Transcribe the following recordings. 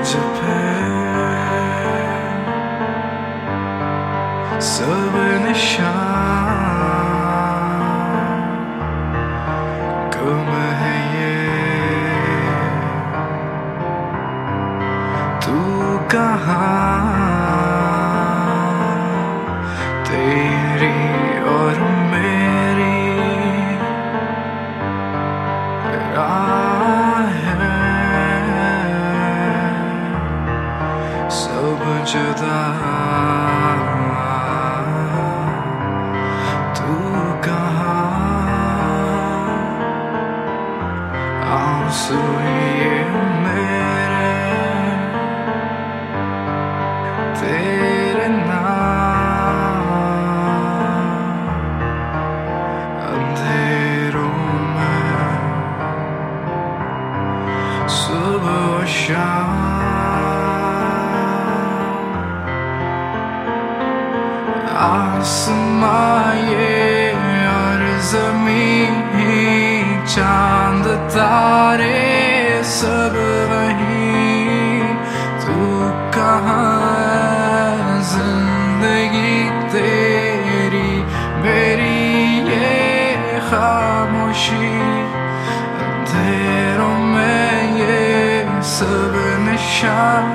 Japan. سب نشان کم ہے تو کہاں کہاں؟ آنسو یہ میرے تیرے نام اندھیروں میں صبح و شام کہاں زندگی تیری میری یہ خاموشی اندھیروں میں یہ سب نشان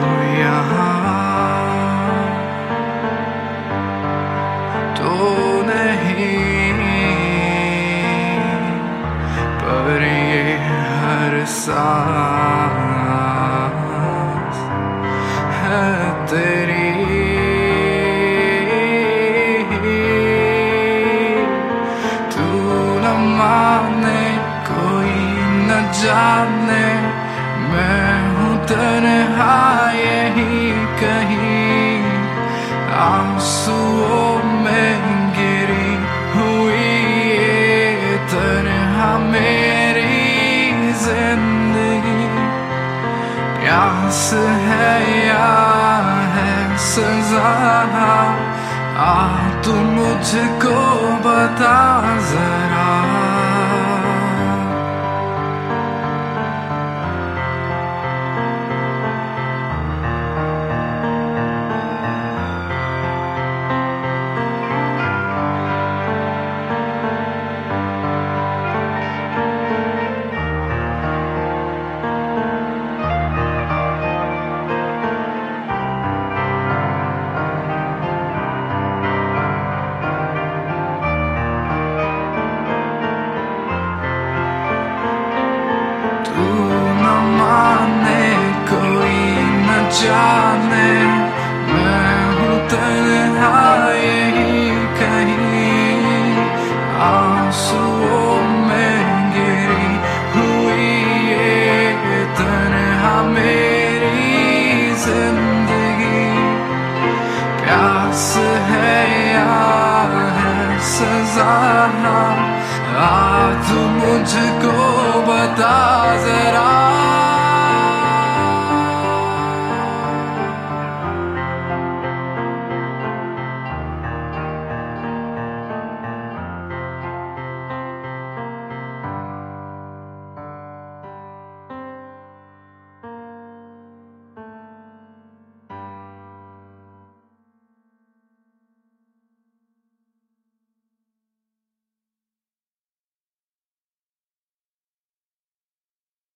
ہر ہے تیری تو نہ مانے، کوئی نہ جانے، میں ہوں تنہا، یہی کہیں آنسوؤں پیاس ہے یا ہے سزا آ تو مجھ کو بتا ذرا۔ جانے میں ہوں تنہا یہی کہیں آنسوؤں میں گری ہوئی یہ تنہا میری زندگی پیاس ہے یا ہے سزا آ مجھ کو بتا ذرا